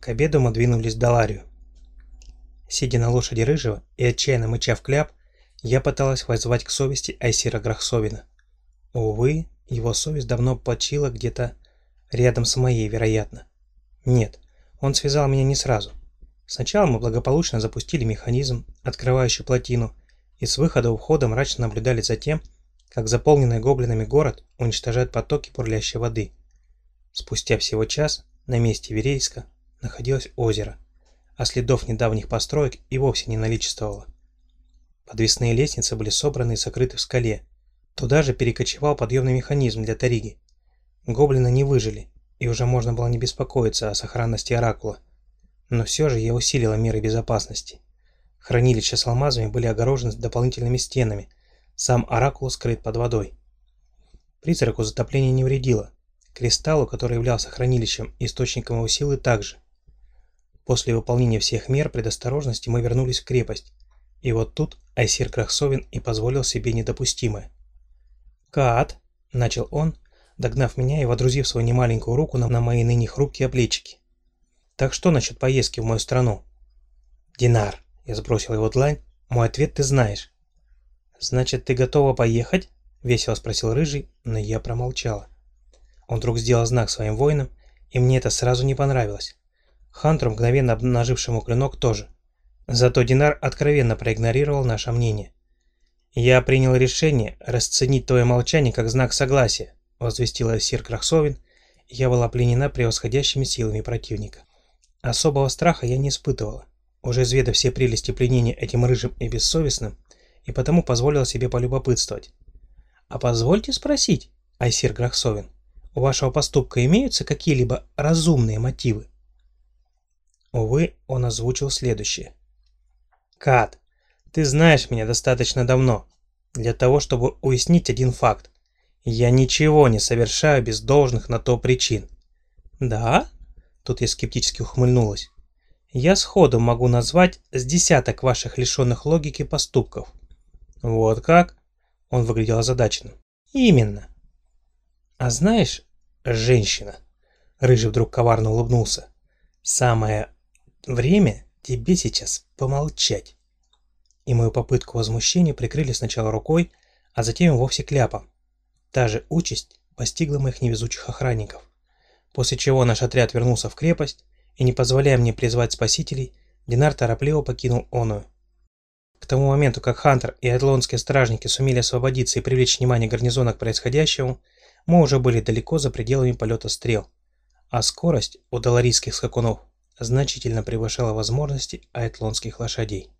К обеду мы двинулись в Даларию. Сидя на лошади Рыжего и отчаянно мыча в кляп, я пыталась воззвать к совести Айсира Грахсовина. Увы, его совесть давно почила где-то рядом с моей, вероятно. Нет, он связал меня не сразу. Сначала мы благополучно запустили механизм, открывающий плотину, и с выхода у входа мрачно наблюдали за тем, как заполненный гоблинами город уничтожает потоки бурлящей воды. Спустя всего час на месте Верейска находилось озеро, а следов недавних построек и вовсе не наличествовало. Подвесные лестницы были собраны и сокрыты в скале. Туда же перекочевал подъемный механизм для Тариги. Гоблины не выжили, и уже можно было не беспокоиться о сохранности Оракула. Но все же я усилила меры безопасности. Хранилища с алмазами были огорожены дополнительными стенами, сам Оракул скрыт под водой. Призраку затопление не вредило. Кристаллу, который являлся хранилищем и источником его силы, также. После выполнения всех мер предосторожности мы вернулись в крепость, и вот тут Айсир Крахсовин и позволил себе недопустимое. «Кат!» – начал он, догнав меня и водрузив свою немаленькую руку на, на мои ныне хрупкие плечики. «Так что насчет поездки в мою страну?» «Динар!» – я сбросил его длань. «Мой ответ ты знаешь». «Значит, ты готова поехать?» – весело спросил Рыжий, но я промолчала. Он вдруг сделал знак своим воинам, и мне это сразу не понравилось. Хантеру, мгновенно обнажившему клинок, тоже. Зато Динар откровенно проигнорировал наше мнение. «Я принял решение расценить твое молчание как знак согласия», возвестила Сир Крахсовин, я была пленена превосходящими силами противника. Особого страха я не испытывала, уже изведав все прелести пленения этим рыжим и бессовестным, и потому позволила себе полюбопытствовать. «А позвольте спросить, Айсир Грахсовин, у вашего поступка имеются какие-либо разумные мотивы?» Увы, он озвучил следующее. «Кат, ты знаешь меня достаточно давно, для того, чтобы уяснить один факт. Я ничего не совершаю без должных на то причин». «Да?» Тут я скептически ухмыльнулась. «Я сходу могу назвать с десяток ваших лишенных логики поступков». «Вот как?» Он выглядел озадаченным. «Именно. «А знаешь, женщина...» Рыжий вдруг коварно улыбнулся. «Самое время тебе сейчас помолчать». И мою попытку возмущения прикрыли сначала рукой, а затем и вовсе кляпом. Та же участь постигла моих невезучих охранников. После чего наш отряд вернулся в крепость, и не позволяя мне призвать спасителей, Динар торопливо покинул оную. К тому моменту, как Хантер и атлонские стражники сумели освободиться и привлечь внимание гарнизона к происходящему, мы уже были далеко за пределами полета стрел, а скорость у доларийских скакунов значительно превышала возможности айтлонских лошадей.